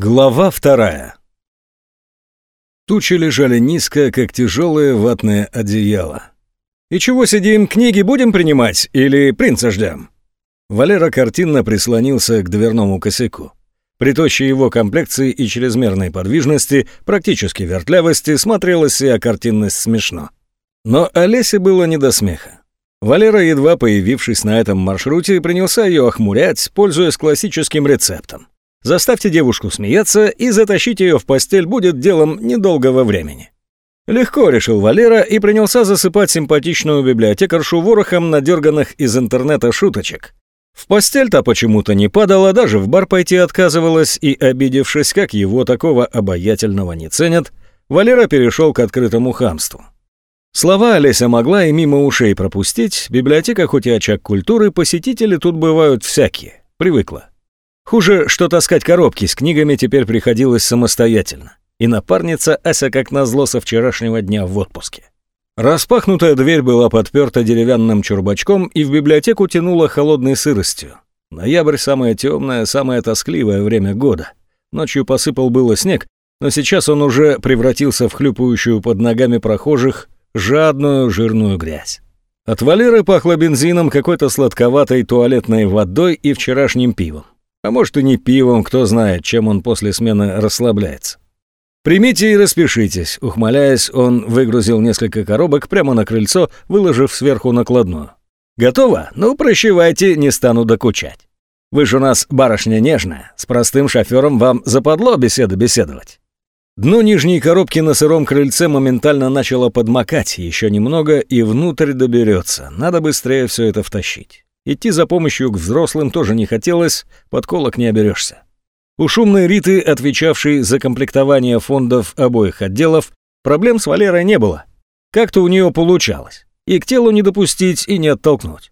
Глава вторая. Тучи лежали низко, как тяжелые ватные одеяла. «И чего сидим, книги будем принимать или принца ждем?» Валера картинно прислонился к дверному косяку. При тощей его комплекции и чрезмерной подвижности, практически вертлявости, смотрелась вся картинность смешно. Но Олесе было не до смеха. Валера, едва появившись на этом маршруте, принялся ее охмурять, пользуясь классическим рецептом. Заставьте девушку смеяться и затащить ее в постель будет делом недолгого времени. Легко решил Валера и принялся засыпать симпатичную библиотекаршу ворохом надерганных из интернета шуточек. В постель-то почему-то не падала, даже в бар пойти отказывалась, и, обидевшись, как его такого обаятельного не ценят, Валера перешел к открытому хамству. Слова Олеся могла и мимо ушей пропустить, библиотека хоть и очаг культуры, посетители тут бывают всякие, привыкла. Хуже, что таскать коробки с книгами теперь приходилось самостоятельно. И напарница Ася как назло со вчерашнего дня в отпуске. Распахнутая дверь была подперта деревянным чурбачком и в библиотеку тянула холодной сыростью. Ноябрь – самое темное, самое тоскливое время года. Ночью посыпал было снег, но сейчас он уже превратился в хлюпающую под ногами прохожих жадную жирную грязь. От Валеры пахло бензином, какой-то сладковатой туалетной водой и вчерашним пивом. А может и не пивом, кто знает, чем он после смены расслабляется. «Примите и распишитесь», — ухмыляясь, он выгрузил несколько коробок прямо на крыльцо, выложив сверху накладную. «Готово? Ну, прощевайте, не стану докучать. Вы же у нас барышня нежная, с простым шофером вам западло беседы беседовать». Дно нижней коробки на сыром крыльце моментально начало подмокать, еще немного и внутрь доберется, надо быстрее все это втащить. Идти за помощью к взрослым тоже не хотелось, подколок не оберешься. У шумной Риты, отвечавшей за комплектование фондов обоих отделов, проблем с Валерой не было. Как-то у нее получалось. И к телу не допустить, и не оттолкнуть.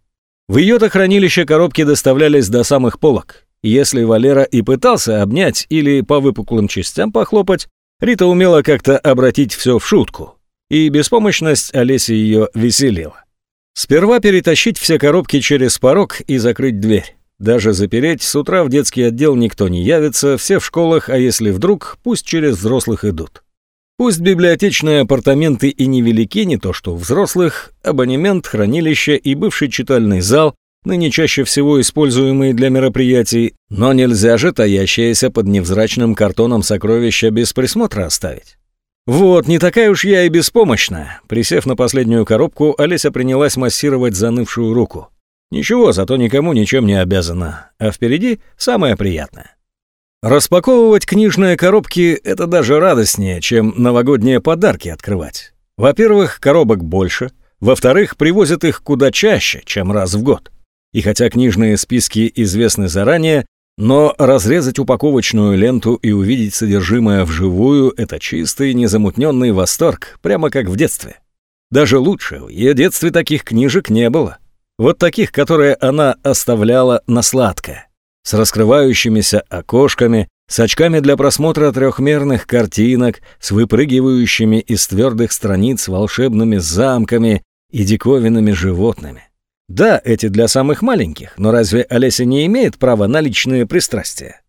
В ее-то хранилище коробки доставлялись до самых полок. Если Валера и пытался обнять или по выпуклым частям похлопать, Рита умела как-то обратить все в шутку. И беспомощность Олеси ее веселила. Сперва перетащить все коробки через порог и закрыть дверь. Даже запереть, с утра в детский отдел никто не явится, все в школах, а если вдруг, пусть через взрослых идут. Пусть библиотечные апартаменты и невелики, не то что взрослых, абонемент, хранилище и бывший читальный зал, ныне чаще всего используемые для мероприятий, но нельзя же таящееся под невзрачным картоном сокровища без присмотра оставить. «Вот, не такая уж я и беспомощная». Присев на последнюю коробку, Олеся принялась массировать занывшую руку. «Ничего, зато никому ничем не обязана. А впереди самое приятное». Распаковывать книжные коробки – это даже радостнее, чем новогодние подарки открывать. Во-первых, коробок больше. Во-вторых, привозят их куда чаще, чем раз в год. И хотя книжные списки известны заранее, но разрезать упаковочную ленту и увидеть содержимое вживую – это чистый, незамутненный восторг, прямо как в детстве. Даже лучше, в ее детстве таких книжек не было. Вот таких, которые она оставляла на сладкое. С раскрывающимися окошками, с очками для просмотра трехмерных картинок, с выпрыгивающими из твердых страниц волшебными замками и диковинными животными. Да, эти для самых маленьких, но разве Олеся не имеет права на личные пристрастия?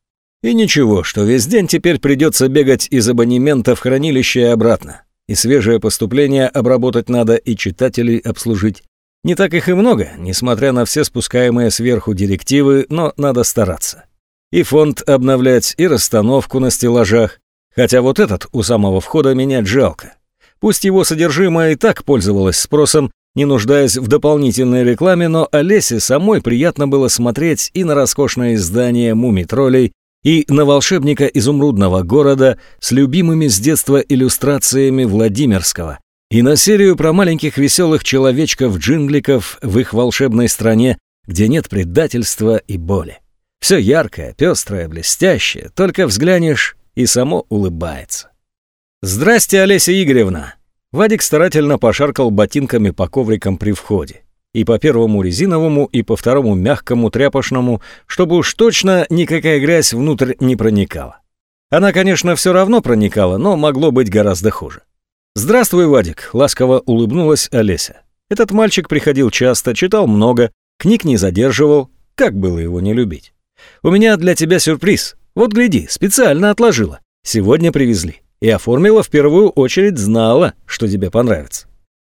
И ничего, что весь день теперь придется бегать из абонемента в хранилище и обратно. И свежее поступление обработать надо, и читателей обслужить. Не так их и много, несмотря на все спускаемые сверху директивы, но надо стараться. И фонд обновлять, и расстановку на стеллажах. Хотя вот этот у самого входа менять жалко. Пусть его содержимое и так пользовалось спросом, не нуждаясь в дополнительной рекламе, но Олесе самой приятно было смотреть и на роскошное издание «Муми-троллей», и на волшебника изумрудного города с любимыми с детства иллюстрациями Владимирского, и на серию про маленьких веселых человечков-джингликов в их волшебной стране, где нет предательства и боли. Все яркое, пестрое, блестящее, только взглянешь и само улыбается. «Здрасте, Олеся Игоревна!» Вадик старательно пошаркал ботинками по коврикам при входе. И по первому резиновому, и по второму мягкому тряпочному, чтобы уж точно никакая грязь внутрь не проникала. Она, конечно, все равно проникала, но могло быть гораздо хуже. «Здравствуй, Вадик», — ласково улыбнулась Олеся. Этот мальчик приходил часто, читал много, книг не задерживал, как было его не любить. «У меня для тебя сюрприз. Вот гляди, специально отложила. Сегодня привезли. И оформила в первую очередь знала, что тебе понравится.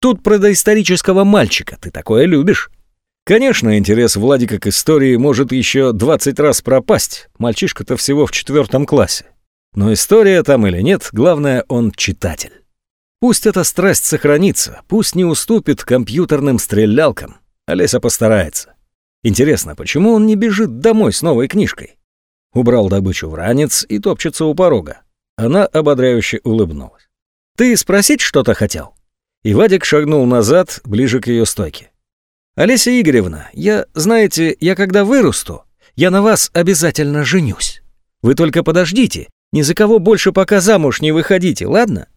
Тут про доисторического мальчика, ты такое любишь. Конечно, интерес Владика к истории может еще 20 раз пропасть. Мальчишка-то всего в четвертом классе. Но история там или нет, главное, он читатель. Пусть эта страсть сохранится, пусть не уступит компьютерным стрелялкам. Олеся постарается. Интересно, почему он не бежит домой с новой книжкой? Убрал добычу в ранец и топчется у порога. Она ободряюще улыбнулась. «Ты спросить что-то хотел?» И Вадик шагнул назад, ближе к ее стойке. «Олеся Игоревна, я, знаете, я когда вырасту, я на вас обязательно женюсь. Вы только подождите, ни за кого больше пока замуж не выходите, ладно?»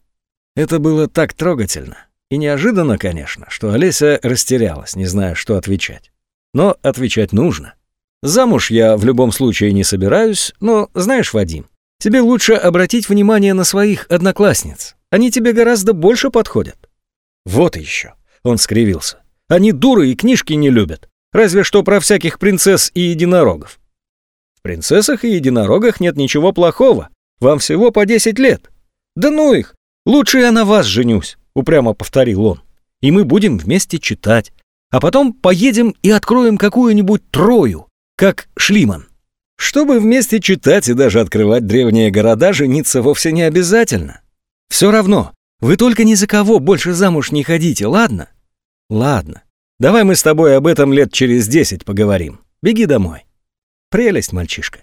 Это было так трогательно. И неожиданно, конечно, что Олеся растерялась, не зная, что отвечать. Но отвечать нужно. Замуж я в любом случае не собираюсь, но, знаешь, Вадим, тебе лучше обратить внимание на своих одноклассниц. Они тебе гораздо больше подходят. Вот еще. Он скривился. Они дуры и книжки не любят. Разве что про всяких принцесс и единорогов. В принцессах и единорогах нет ничего плохого. Вам всего по 10 лет. Да ну их, «Лучше я на вас женюсь», — упрямо повторил он. «И мы будем вместе читать. А потом поедем и откроем какую-нибудь трою, как Шлиман. Чтобы вместе читать и даже открывать древние города, жениться вовсе не обязательно. Все равно, вы только ни за кого больше замуж не ходите, ладно? Ладно. Давай мы с тобой об этом лет через десять поговорим. Беги домой. Прелесть, мальчишка.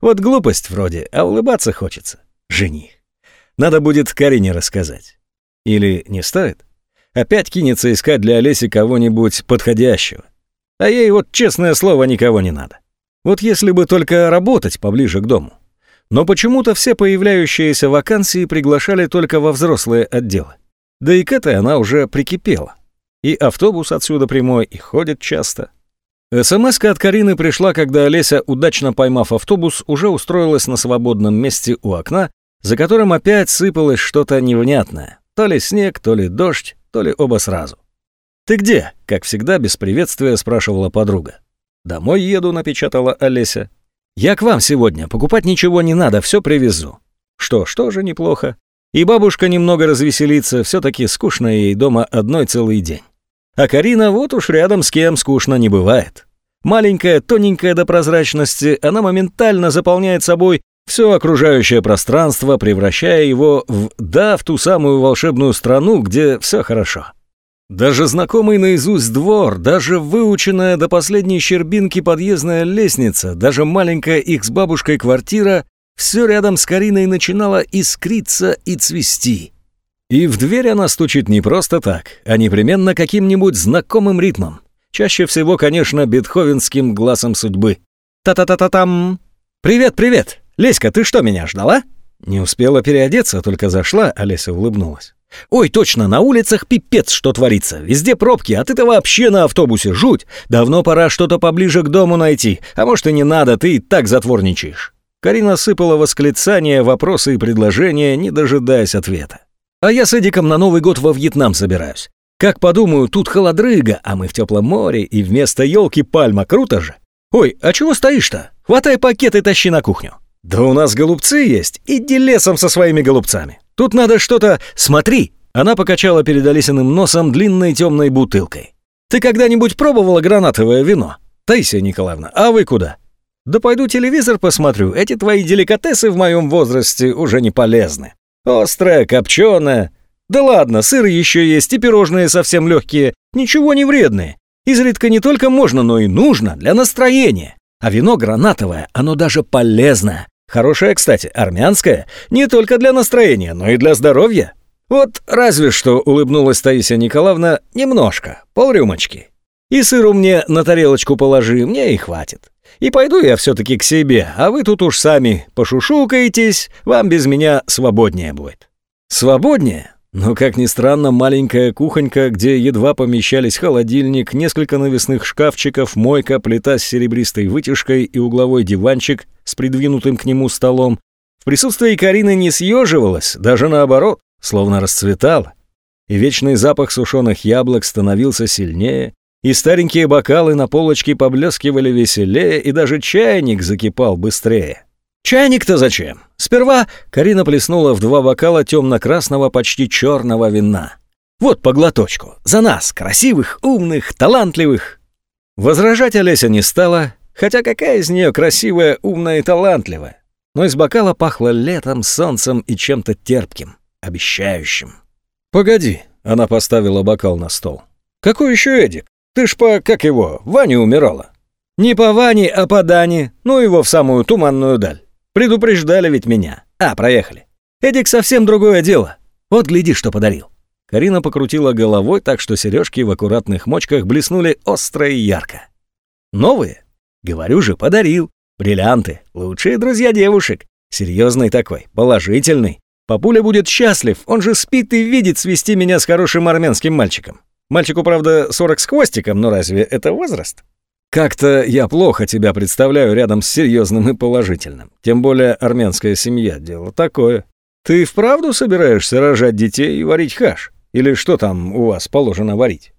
Вот глупость вроде, а улыбаться хочется. Жених. Надо будет Карине рассказать. Или не стоит? Опять кинется искать для Олеси кого-нибудь подходящего. А ей вот, честное слово, никого не надо. Вот если бы только работать поближе к дому. Но почему-то все появляющиеся вакансии приглашали только во взрослые отделы. Да и к этой она уже прикипела. И автобус отсюда прямой, и ходит часто. смс от Карины пришла, когда Олеся, удачно поймав автобус, уже устроилась на свободном месте у окна за которым опять сыпалось что-то невнятное. То ли снег, то ли дождь, то ли оба сразу. «Ты где?» — как всегда без приветствия спрашивала подруга. «Домой еду», — напечатала Олеся. «Я к вам сегодня, покупать ничего не надо, все привезу». Что ж, тоже неплохо. И бабушка немного развеселится, все-таки скучно ей дома одной целый день. А Карина вот уж рядом с кем скучно не бывает. Маленькая, тоненькая до прозрачности, она моментально заполняет собой все окружающее пространство, превращая его в «да» в ту самую волшебную страну, где все хорошо. Даже знакомый наизусть двор, даже выученная до последней щербинки подъездная лестница, даже маленькая их с бабушкой квартира — все рядом с Кариной начинало искриться и цвести. И в дверь она стучит не просто так, а непременно каким-нибудь знакомым ритмом. Чаще всего, конечно, бетховенским глазом судьбы. «Та-та-та-та-там!» «Привет, привет! Леська, ты что, меня ждала?» Не успела переодеться, только зашла, Олеся улыбнулась. «Ой, точно, на улицах пипец, что творится. Везде пробки, а ты-то вообще на автобусе, жуть. Давно пора что-то поближе к дому найти. А может и не надо, ты и так затворничаешь». Карина сыпала восклицания, вопросы и предложения, не дожидаясь ответа. «А я с Эдиком на Новый год во Вьетнам собираюсь. Как подумаю, тут холодрыга, а мы в теплом море, и вместо елки пальма, круто же. Ой, а чего стоишь-то? Хватай пакет и тащи на кухню». «Да у нас голубцы есть, иди лесом со своими голубцами. Тут надо что-то... Смотри!» Она покачала перед Алисиным носом длинной темной бутылкой. «Ты когда-нибудь пробовала гранатовое вино? Таисия Николаевна, а вы куда?» «Да пойду телевизор посмотрю, эти твои деликатесы в моем возрасте уже не полезны. Острое, копченое. Да ладно, сыр еще есть и пирожные совсем легкие, ничего не вредные. Изредка не только можно, но и нужно для настроения. А вино гранатовое, оно даже полезное. Хорошая, кстати, армянская, не только для настроения, но и для здоровья. Вот разве что улыбнулась Таисия Николаевна немножко, полрюмочки. И сыру мне на тарелочку положи, мне и хватит. И пойду я все-таки к себе, а вы тут уж сами пошушукаетесь, вам без меня свободнее будет. Свободнее? Но, как ни странно, маленькая кухонька, где едва помещались холодильник, несколько навесных шкафчиков, мойка, плита с серебристой вытяжкой и угловой диванчик с придвинутым к нему столом, в присутствии Карины не съеживалась, даже наоборот, словно расцветала. И вечный запах сушеных яблок становился сильнее, и старенькие бокалы на полочке поблескивали веселее, и даже чайник закипал быстрее. Чайник-то зачем? Сперва Карина плеснула в два бокала темно-красного, почти черного вина. Вот по глоточку. За нас, красивых, умных, талантливых. Возражать Олеся не стала, хотя какая из нее красивая, умная и талантливая. Но из бокала пахло летом, солнцем и чем-то терпким, обещающим. «Погоди», — она поставила бокал на стол. «Какой еще Эдик? Ты ж по, как его, Ване умирала». «Не по Ване, а по Дане, ну его в самую туманную даль. Предупреждали ведь меня. А, проехали. Эдик совсем другое дело. Вот гляди, что подарил». Карина покрутила головой так, что сережки в аккуратных мочках блеснули остро и ярко. «Новые? Говорю же, подарил. Бриллианты. Лучшие друзья девушек. Серьезный такой, положительный. Папуля будет счастлив, он же спит и видит свести меня с хорошим армянским мальчиком. Мальчику, правда, 40 с хвостиком, но разве это возраст? Как-то я плохо тебя представляю рядом с серьезным и положительным. Тем более армянская семья — дело такое. Ты вправду собираешься рожать детей и варить хаш? Или что там у вас положено варить?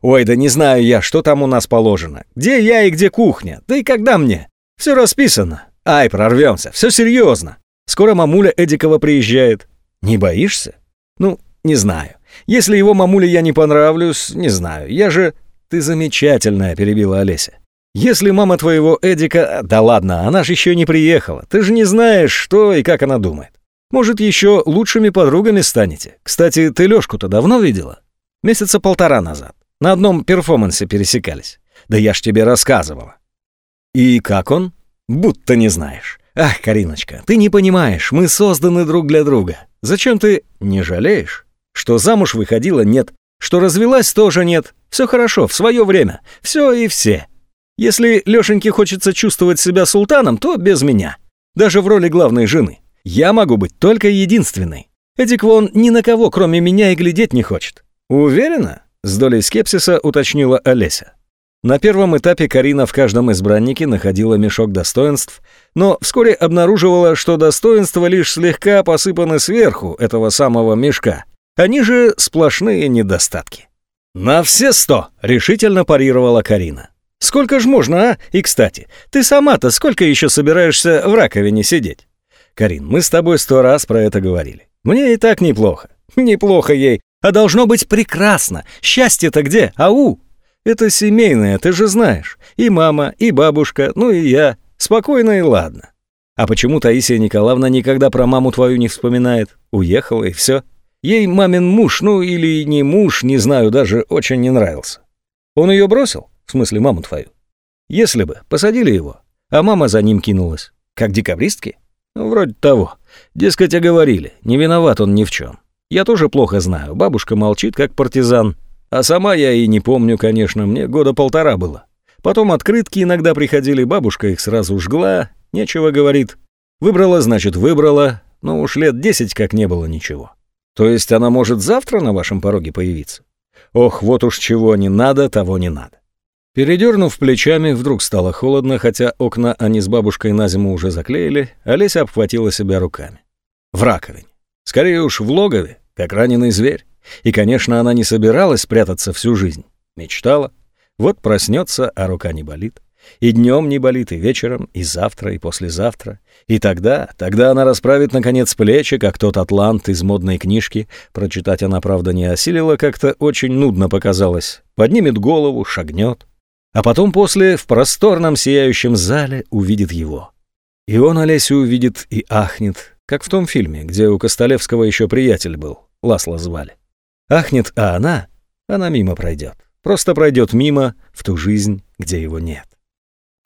Ой, да не знаю я, что там у нас положено. Где я и где кухня? Да и когда мне? Все расписано. Ай, прорвемся, все серьезно. Скоро мамуля Эдикова приезжает. Не боишься? Ну, не знаю. Если его мамуле я не понравлюсь, не знаю. Я же... «Ты замечательная», — перебила Олеся. «Если мама твоего Эдика... Да ладно, она же еще не приехала. Ты же не знаешь, что и как она думает. Может, еще лучшими подругами станете. Кстати, ты Лешку-то давно видела? Месяца полтора назад. На одном перформансе пересекались. Да я ж тебе рассказывала». «И как он?» «Будто не знаешь. Ах, Кариночка, ты не понимаешь, мы созданы друг для друга. Зачем ты не жалеешь? Что замуж выходила, нет. Что развелась, тоже нет. Все хорошо, в свое время. Все и все. Если Лешеньке хочется чувствовать себя султаном, то без меня. Даже в роли главной жены. Я могу быть только единственной. Эдик вон ни на кого, кроме меня, и глядеть не хочет. Уверена? С долей скепсиса уточнила Олеся. На первом этапе Карина в каждом избраннике находила мешок достоинств, но вскоре обнаруживала, что достоинства лишь слегка посыпаны сверху этого самого мешка. Они же сплошные недостатки. «На все сто!» — решительно парировала Карина. «Сколько ж можно, а? И, кстати, ты сама-то сколько еще собираешься в раковине сидеть?» «Карин, мы с тобой сто раз про это говорили. Мне и так неплохо. Неплохо ей. А должно быть прекрасно. Счастье-то где? Ау!» «Это семейное, ты же знаешь. И мама, и бабушка, ну и я. Спокойно и ладно. А почему Таисия Николаевна никогда про маму твою не вспоминает? Уехала и все. Ей мамин муж, ну или не муж, не знаю, даже очень не нравился. Он ее бросил? В смысле, маму твою? Если бы, посадили его, а мама за ним кинулась. Как декабристки? Ну, вроде того. Дескать, оговорили, не виноват он ни в чем. Я тоже плохо знаю, бабушка молчит, как партизан. А сама я и не помню, конечно, мне года полтора было. Потом открытки иногда приходили, бабушка их сразу жгла, нечего говорит. Выбрала, значит, выбрала, но уж лет десять как не было ничего. То есть она может завтра на вашем пороге появиться? Ох, вот уж чего не надо, того не надо. Передернув плечами, вдруг стало холодно, хотя окна они с бабушкой на зиму уже заклеили, Олеся обхватила себя руками. В раковине. Скорее уж в логове, как раненый зверь. И, конечно, она не собиралась прятаться всю жизнь. Мечтала. Вот проснется, а рука не болит. И днем не болит, и вечером, и завтра, и послезавтра. И тогда, тогда она расправит, наконец, плечи, как тот атлант из модной книжки. Прочитать она, правда, не осилила, как-то очень нудно показалось. Поднимет голову, шагнет. А потом после в просторном сияющем зале увидит его. И он Олесю увидит и ахнет, как в том фильме, где у Костолевского еще приятель был, Ласло звали. Ахнет, а она, она мимо пройдет. Просто пройдет мимо в ту жизнь, где его нет.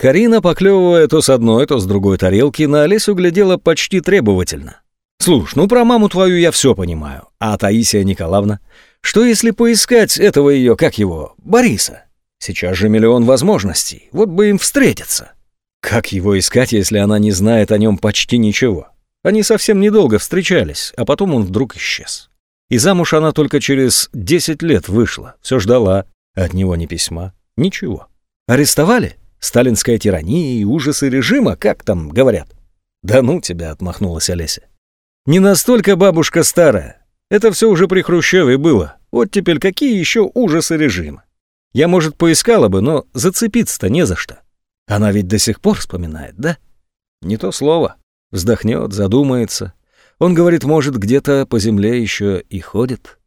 Карина, поклевывая то с одной, то с другой тарелки, на Олесю глядела почти требовательно. «Слушай, ну про маму твою я все понимаю. А Таисия Николаевна? Что если поискать этого ее, как его, Бориса? Сейчас же миллион возможностей, вот бы им встретиться». Как его искать, если она не знает о нем почти ничего? Они совсем недолго встречались, а потом он вдруг исчез. И замуж она только через 10 лет вышла, все ждала, от него ни письма, ничего. Арестовали? Сталинская тирания и ужасы режима, как там говорят. Да ну тебя, отмахнулась Олеся. Не настолько бабушка старая. Это все уже при Хрущеве было. Вот теперь какие еще ужасы режима? Я, может, поискала бы, но зацепиться-то не за что. Она ведь до сих пор вспоминает, да? Не то слово. Вздохнет, задумается. Он говорит, может, где-то по земле еще и ходит.